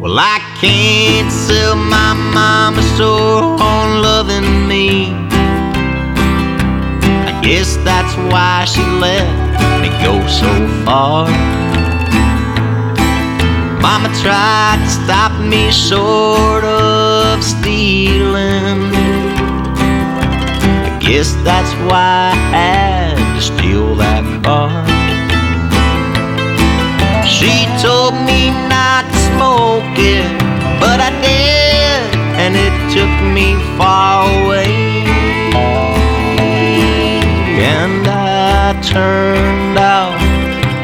Well, I can't sell my mama soul on loving me. I guess that's why she let me go so far. Mama tried to stop me short of stealing. I guess that's why I had to steal and it took me far away. And I turned out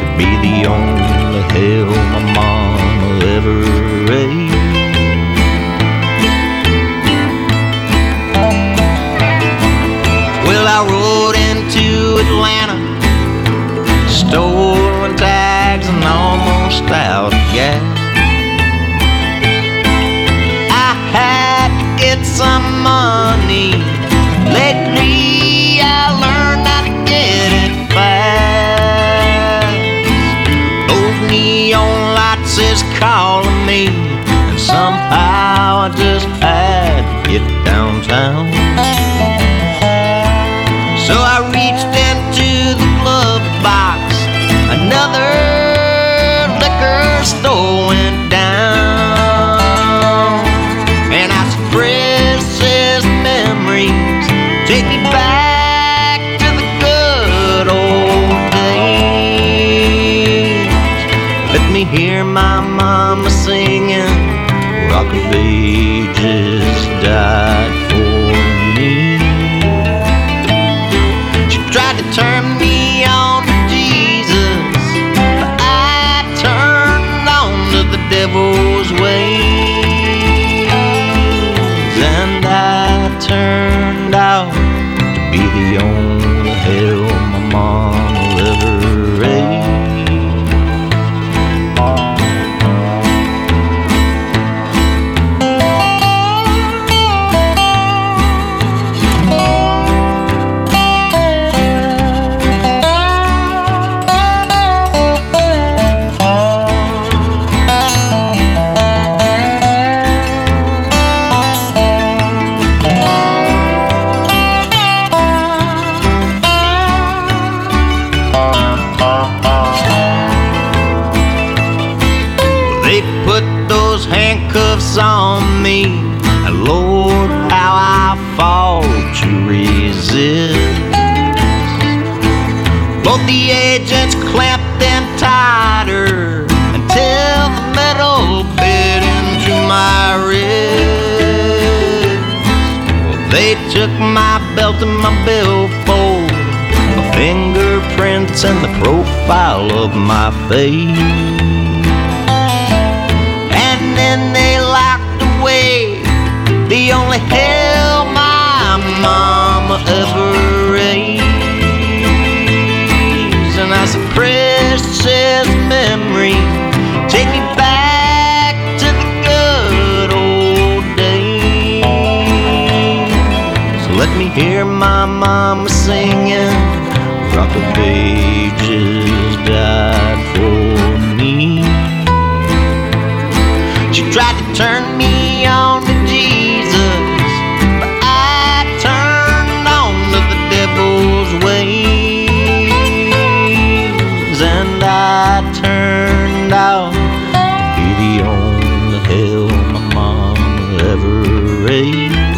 to be the only hell my mama ever raised. Well, I rode into Atlanta, stolen tags and almost out of gas. Get some money. Lately, I learned Let me hear my mama singing. Rock of ages died for me. She tried to turn me on to Jesus, but I turned on to the devil's ways, put those handcuffs on me, and Lord, how I fought to resist. Both the agents clamped them tighter until the metal bit into my wrist. Well, they took my belt and my billfold, my fingerprints and the profile of my face. And then they locked away the only hell my mama ever raised. And I said, precious memory, take me back to the good old days. So let me hear my mama singing, Rock of Ages tried to turn me on to Jesus, but I turned on to the devil's ways, and I turned out to be the only hell my mom ever raised.